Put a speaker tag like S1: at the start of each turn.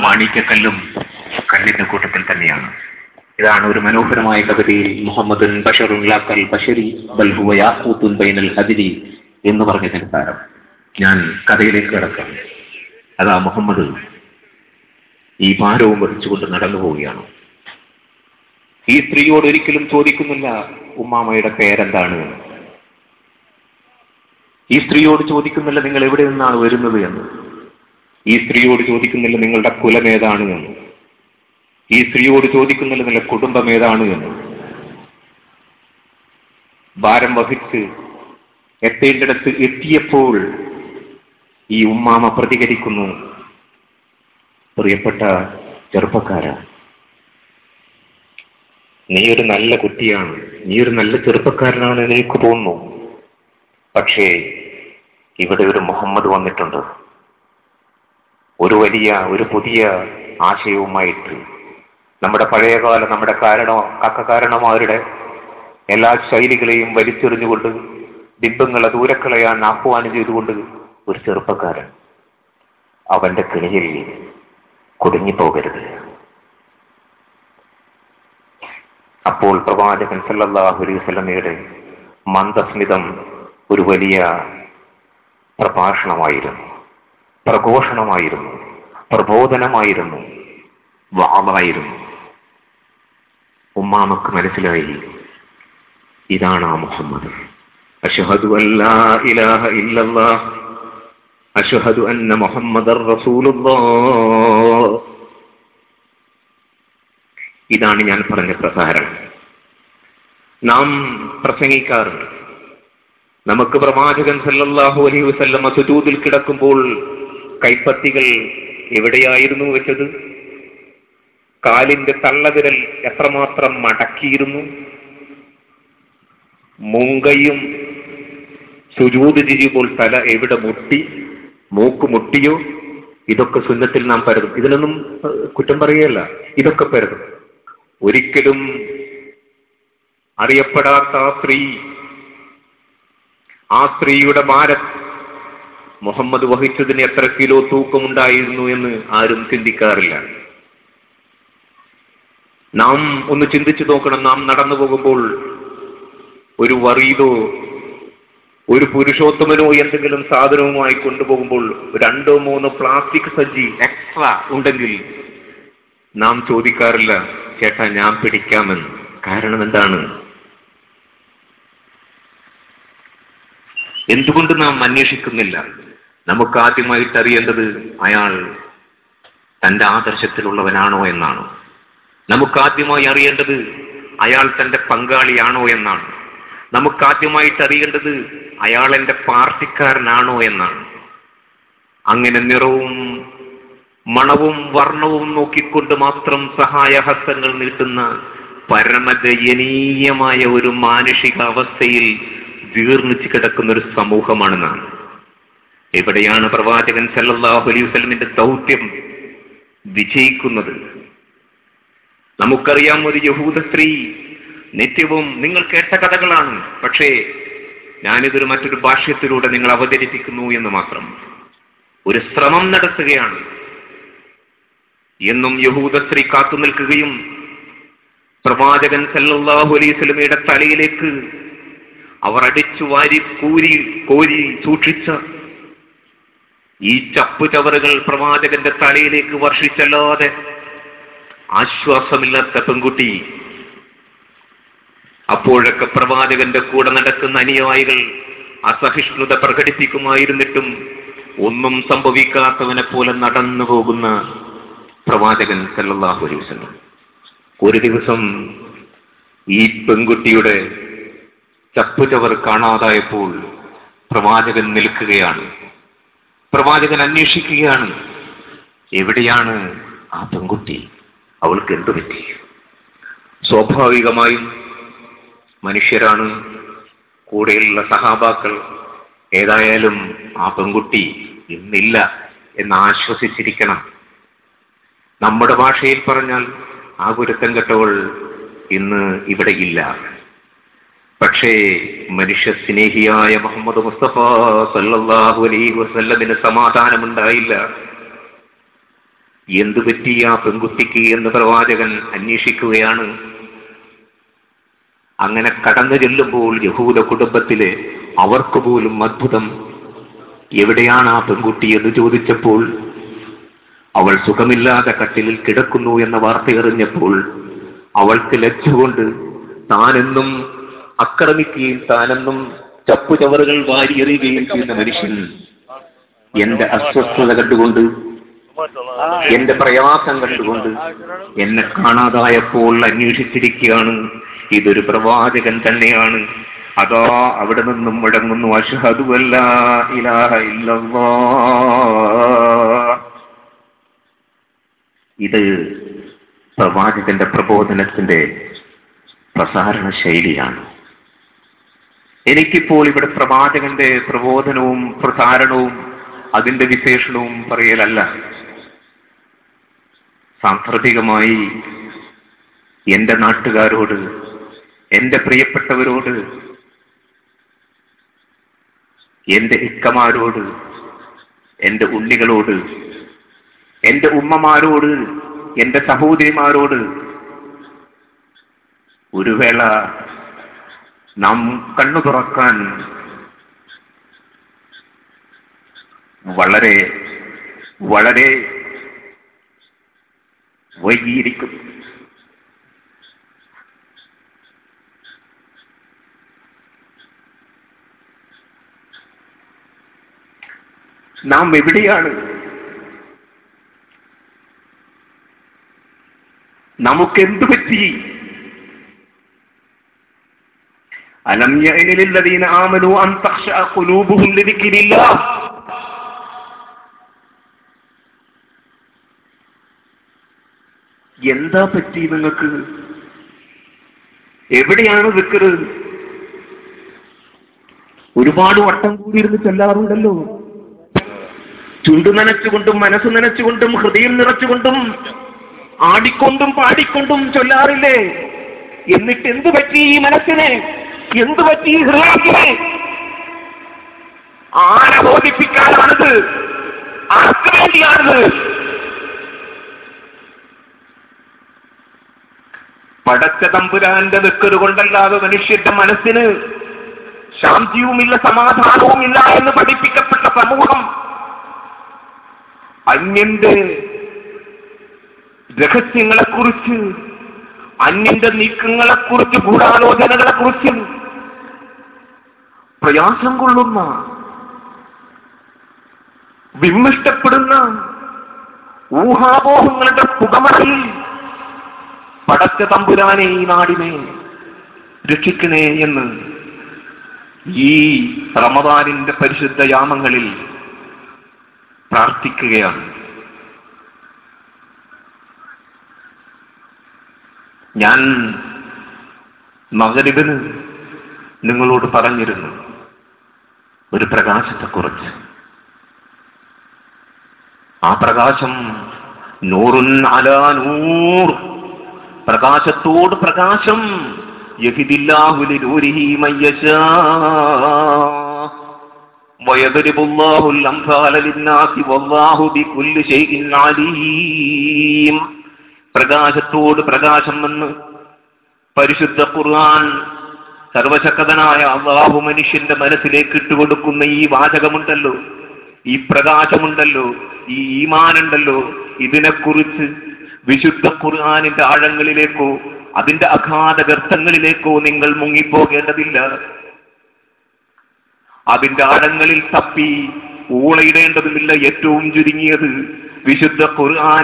S1: മാണിക്യക്കല്ലും കല്ലിന്റെ കൂട്ടത്തിൽ തന്നെയാണ്. ഇതാണ് ഒരു മനോഹരമായ കവിതയിൽ ലാക്കൽ ബഷരി ബൈനൽ എന്ന് പറഞ്ഞ സംസാരം ഞാൻ കഥയിലേക്ക് കിടക്കാം. അതാ മുഹമ്മദ് ഈ ഭാരവും വഹിച്ചുകൊണ്ട് നടന്നു പോവുകയാണ്. ഈ സ്ത്രീയോട് ഒരിക്കലും ചോദിക്കുന്നില്ല ഉമ്മാമയുടെ പേരെന്താണ് ഈ സ്ത്രീയോട് ചോദിക്കുന്നില്ല നിങ്ങൾ എവിടെ നിന്നാണ് വരുന്നത് എന്ന്. ഈ സ്ത്രീയോട് ചോദിക്കുന്നില്ല നിങ്ങളുടെ കുലം ഏതാണ് എന്ന്. ഈ സ്ത്രീയോട് ചോദിക്കുന്നില്ല നിങ്ങളുടെ കുടുംബം ഏതാണ് എന്ന്. ഭാരം വഹിച്ച് എത്തേണ്ടിടത്ത് എത്തിയപ്പോൾ ഈ ഉമ്മാമ പ്രതികരിക്കുന്നു. പ്രിയപ്പെട്ട ചെറുപ്പക്കാര നീ ഒരു നല്ല കുട്ടിയാണ് നീ ഒരു നല്ല ചെറുപ്പക്കാരനാണ് എനിക്ക് തോന്നുന്നു. പക്ഷേ ഇവിടെ ഒരു മുഹമ്മദ് വന്നിട്ടുണ്ട്. ഒരു വലിയ ഒരു പുതിയ ആശയവുമായിട്ട്. നമ്മുടെ പഴയകാല നമ്മുടെ കാരണ കക്കകാരണന്മാരുടെ എല്ലാ ശൈലികളെയും വലിച്ചെറിഞ്ഞുകൊണ്ട് ബിംബങ്ങളെ ദൂരക്കളയാൻ ആഹ്വാനം ചെയ്തുകൊണ്ട് ഒരു ചെറുപ്പക്കാരൻ അവന്റെ കിണിയിൽ കുടുങ്ങിപ്പോകരുത്. അപ്പോൾ പ്രവാചകൻ സല്ലല്ലാഹു അലൈഹി മന്ദസ്മിതം ഒരു വലിയ പ്രഭാഷണമായിരുന്നു പ്രഘോഷണമായിരുന്നു. പ്രബോധനമായിരുന്നു. വാളായിരുന്നു ഉമ്മാമക്ക് മനസ്സിലായി. ഇതാണ് ആ മുഹമ്മദ്. അഷഹദു അന്ന മുഹമ്മദർ ഇതാണ് ഞാൻ പറഞ്ഞ പ്രസാരണം നാം പ്രസംഗിക്കാറുണ്ട്. നമുക്ക് പ്രവാചകൻ സല്ലല്ലാഹു അലൈഹി വസല്ലമ സുജൂദിൽ കിടക്കുമ്പോൾ കൈപ്പത്തികൾ എവിടെയായിരുന്നു വെച്ചത്? കാലിന്റെ തള്ളവിരൽ എത്രമാത്രം മടക്കിയിരുന്നു? മുങ്കയും സുജൂത് ചെയ്യുമ്പോൾ തല എവിടെ മുട്ടി? മൂക്ക് മുട്ടിയോ? ഇതൊക്കെ സുന്നത്തിൽ നാം പരതും. ഇതിനൊന്നും കുറ്റം പറയുകയല്ല. ഇതൊക്കെ പരതും. ഒരിക്കലും അറിയപ്പെടാത്ത ആ സ്ത്രീ ആ സ്ത്രീയുടെ ഭാരം മുഹമ്മദ് വഹിച്ചതിന് എത്ര കിലോ തൂക്കമുണ്ടായിരുന്നു എന്ന് ആരും ചിന്തിക്കാറില്ല. നാം ഒന്ന് ചിന്തിച്ചു നോക്കണം. നാം നടന്നു പോകുമ്പോൾ ഒരു വറീതോ ഒരു പുരുഷോത്തമനോ എന്തെങ്കിലും സാധനവുമായി കൊണ്ടുപോകുമ്പോൾ രണ്ടോ മൂന്നോ പ്ലാസ്റ്റിക് സജ്ജി എക്സ്ട്രാ ഉണ്ടെങ്കിൽ നാം ചോദിക്കാറില്ല ചേട്ടാ ഞാൻ പിടിക്കാമെന്ന്. കാരണം എന്താണ്? എന്തുകൊണ്ട് നാം അന്വേഷിക്കുന്നില്ല? നമുക്ക് ആദ്യമായിട്ട് അറിയേണ്ടത് അയാൾ തന്റെ ആദർശത്തിലുള്ളവനാണോ എന്നാണ്. നമുക്ക് ആദ്യമായി അറിയേണ്ടത് അയാൾ തന്റെ പങ്കാളിയാണോ എന്നാണ്. നമുക്ക് ആദ്യമായിട്ട് അറിയേണ്ടത് അയാൾ എന്റെ പാർട്ടിക്കാരനാണോ എന്നാണ്. അങ്ങനെ നിറവും മണവും വർണവും നോക്കിക്കൊണ്ട് മാത്രം സഹായഹസ്തങ്ങൾ നീട്ടുന്ന പരമദയനീയമായ ഒരു മാനുഷിക അവസ്ഥയിൽ ജീർണിച്ചു കിടക്കുന്ന ഒരു സമൂഹമാണ് നാം എവിടെയാണ് പ്രവാചകൻ സല്ലാഹു അലൈഹി വസ്ലമിന്റെ ദൗത്യം വിജയിക്കുന്നത്? നമുക്കറിയാം ഒരു യഹൂദ സ്ത്രീ നിത്യവും നിങ്ങൾ കേട്ട കഥകളാണ് പക്ഷേ ഞാനിതൊരു മറ്റൊരു ഭാഷ്യത്തിലൂടെ നിങ്ങൾ അവതരിപ്പിക്കുന്നു എന്ന് മാത്രം. ഒരു ശ്രമം നടത്തുകയാണ്. എന്നും യഹൂദ സ്ത്രീ കാത്തു നിൽക്കുകയും പ്രവാചകൻ സല്ലാഹു അലൈഹി സ്വലമയുടെ തലയിലേക്ക് അവർ അടിച്ചു വാരി കൂരി കോരി സൂക്ഷിച്ച ഈ ചപ്പു ചവറുകൾ പ്രവാചകന്റെ തലയിലേക്ക് വർഷിച്ചല്ലാതെ ആശ്വാസമില്ലാത്ത പെൺകുട്ടി. അപ്പോഴൊക്കെ പ്രവാചകന്റെ കൂടെ നടക്കുന്ന അനുയായികൾ അസഹിഷ്ണുത പ്രകടിപ്പിക്കുമായിരുന്നിട്ടും ഒന്നും സംഭവിക്കാത്തവനെ പോലെ നടന്നു പോകുന്ന പ്രവാചകൻ സല്ലല്ലാഹു അലൈഹി വസല്ലം. ഒരു ദിവസം ഈ പെൺകുട്ടിയുടെ ചപ്പുചവർ കാണാതായപ്പോൾ പ്രവാചകൻ നിൽക്കുകയാണ്. പ്രവാചകൻ അന്വേഷിക്കുകയാണ് എവിടെയാണ് ആ പെൺകുട്ടി? അവൾക്ക് എന്തു പറ്റി? സ്വാഭാവികമായും മനുഷ്യരാണ്. കൂടെയുള്ള സഹാബാക്കൾ ഏതായാലും ആ പെൺകുട്ടി ഇന്നില്ല എന്ന് ആശ്വസിച്ചിരിക്കണം. നമ്മുടെ ഭാഷയിൽ പറഞ്ഞാൽ ആ ഗുരുത്തം കെട്ടവൾ ഇന്ന് ഇവിടെയില്ല. പക്ഷേ മനുഷ്യ സ്നേഹിയായ മുഹമ്മദ് മുസ്തഫ സല്ലാഹു അലൈഹി വസല്ലമിന് സമാധാനമുണ്ടായില്ല. എന്തു പറ്റി ആ പെൺകുട്ടിക്ക് എന്ന് പ്രവാചകൻ അന്വേഷിക്കുകയാണ്. അങ്ങനെ കടന്നു ചെല്ലുമ്പോൾ യഹൂദ കുടുംബത്തിലെ അവർക്ക് പോലും അത്ഭുതം. എവിടെയാണ് ആ പെൺകുട്ടി എന്ന് ചോദിച്ചപ്പോൾ അവൾ സുഖമില്ലാതെ കട്ടിലിൽ കിടക്കുന്നു എന്ന വാർത്ത എറിഞ്ഞപ്പോൾ അവൾക്ക് ലജ്ജകൊണ്ട് താനെന്നും ആക്രമിക്കുകയും താനെന്നും ചപ്പുചവറുകൾ വാരിയെറിയുകയും ചെയ്യുന്ന മനുഷ്യൻ എന്റെ അസ്വസ്ഥത കണ്ടുകൊണ്ട് എന്റെ പ്രയാസം കണ്ടുകൊണ്ട് എന്നെ കാണാതായപ്പോൾ അന്വേഷിച്ചിരിക്കുകയാണ്. ഇതൊരു പ്രവാചകൻ തന്നെയാണ്. അതാ അവിടെ നിന്നും മുടങ്ങുന്നു. അഷ്ഹദു അല്ലാ ഇലാഹ ഇല്ലല്ലാ ഇത് പ്രവാചകന്റെ പ്രബോധനത്തിന്റെ പ്രസാരണ ശൈലിയാണ്. എനിക്കിപ്പോൾ ഇവിടെ പ്രവാചകന്റെ പ്രബോധനവും പ്രസാരണവും അതിന്റെ വിശേഷണവും പറയലല്ല. സാന്ദർഭികമായി എന്റെ നാട്ടുകാരോട് എന്റെ പ്രിയപ്പെട്ടവരോട് എന്റെ ഇക്കമാരോട് എന്റെ ഉണ്ണികളോട് എന്റെ ഉമ്മമാരോട് എന്റെ സഹോദരിമാരോട് ഒരു വേള നാം കണ്ണു തുറക്കാൻ വളരെ വളരെ വൈകിയിരിക്കും നാം എവിടെയാണ് നമുക്കെന്തു പറ്റി എന്താ പറ്റി നിങ്ങൾക്ക്? എവിടെയാണ് വിക്കറ് ഒരുപാട് വട്ടം കൂടിയിരുന്ന് ചെല്ലാറുണ്ടല്ലോ. ചുണ്ടു നനച്ചുകൊണ്ടും മനസ്സ് നനച്ചുകൊണ്ടും ഹൃദയം നിറച്ചുകൊണ്ടും ആടിക്കൊണ്ടും പാടിക്കൊണ്ടും ചൊല്ലാറില്ലേ? എന്നിട്ട് എന്തു പറ്റി ഈ മനസ്സിനെ? എന്തു പറ്റി ഈ ഹൃദയത്തിന്? ആരെ ബോധിപ്പിക്കാനാണിത്? ആർക്ക് വേണ്ടിയാണിത്? പടച്ച തമ്പുരാന്റെ നിൽക്കത് കൊണ്ടല്ലാതെ മനുഷ്യന്റെ മനസ്സിന് ശാന്തിയുമില്ല സമാധാനവുമില്ല എന്ന് പഠിപ്പിക്കപ്പെട്ട സമൂഹം അന്യന്റെ രഹസ്യങ്ങളെക്കുറിച്ച് അന്യന്റെ നീക്കങ്ങളെക്കുറിച്ച് ഗൂഢാലോചനകളെക്കുറിച്ച് പ്രയാസം കൊള്ളുന്ന വിമ്മിഷ്ടപ്പെടുന്ന ഊഹാപോഹങ്ങളുടെ പുകമറയിൽ പടച്ച തമ്പുരാനെ ഈ നാടിനെ രക്ഷിക്കണേ എന്ന് ഈ റമദാനിന്റെ പരിശുദ്ധ യാമങ്ങളിൽ പ്രാർത്ഥിക്കുകയാണ്. ഞാൻ മകരിബിന് നിങ്ങളോട് പറഞ്ഞിരുന്നു. ഒരു പ്രകാശത്തെക്കുറിച്ച് ആ പ്രകാശം നൂറുൻ അലാ നൂർ പ്രകാശത്തോട് പ്രകാശം യഹിദില്ലാഹു ലിനൂരിഹി മയ്യശാ ويضرب الله الأمثال للناس والله بكل شيء عليم പ്രകാശത്തോട് പ്രകാശം എന്ന് പരിശുദ്ധ ഖുർആൻ സർവശക്തനായ അള്ളാഹു മനുഷ്യന്റെ മനസ്സിലേക്ക് ഇട്ടുകൊടുക്കുന്ന ഈ വാചകമുണ്ടല്ലോ ഈ പ്രകാശമുണ്ടല്ലോ ഈ ഈമാനുണ്ടല്ലോ. ഇതിനെക്കുറിച്ച് വിശുദ്ധ ഖുർആാനിന്റെ ആഴങ്ങളിലേക്കോ അതിന്റെ അഗാധ ഗർത്തങ്ങളിലേക്കോ നിങ്ങൾ മുങ്ങിപ്പോകേണ്ടതില്ല. അതിന്റെ ആഴങ്ങളിൽ തപ്പി ഊളയിടേണ്ടതുമില്ല ഏറ്റവും ചുരുങ്ങിയത് വിശുദ്ധ ഖുർആാനിൽ